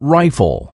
rifle.